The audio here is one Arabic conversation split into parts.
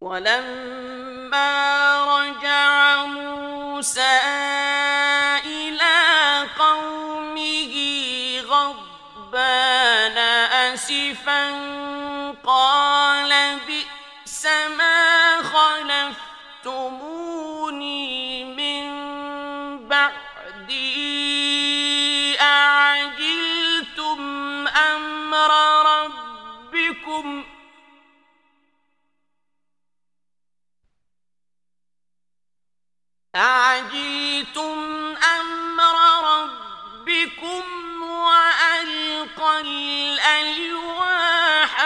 ولما رجع موسى إلى قومه غضبان أسفا قال بئس ما خلفتموني من بعدي أعجلتم أمر ربكم وألقى الألواح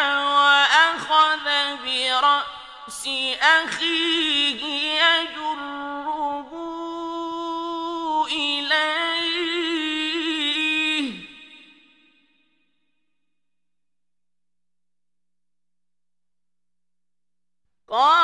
وأخذ برأس أخيه يجره إليه. قال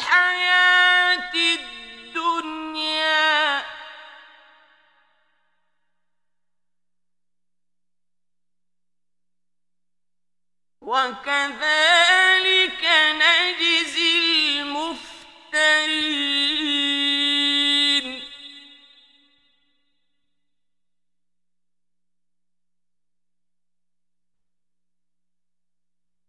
الحياة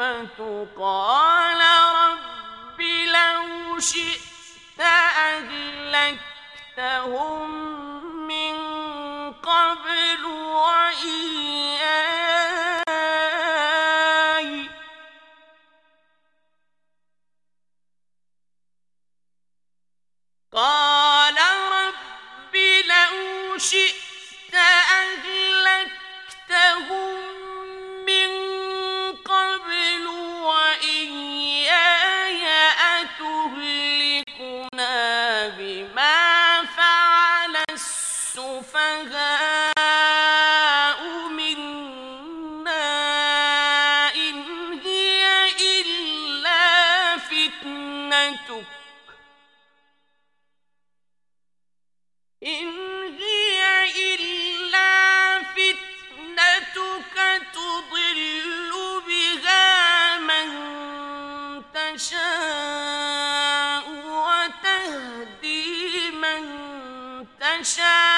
الْخَلِيفَةُ قَالَ رَبِّ لَوْ شِئْتَ أَهْلَكْتَهُمْ مِنْ قَبْلُ وَإِيَّايَ قَالَ رَبِّ لَوْ شِئْتَ تشاء وتهدي من تشاء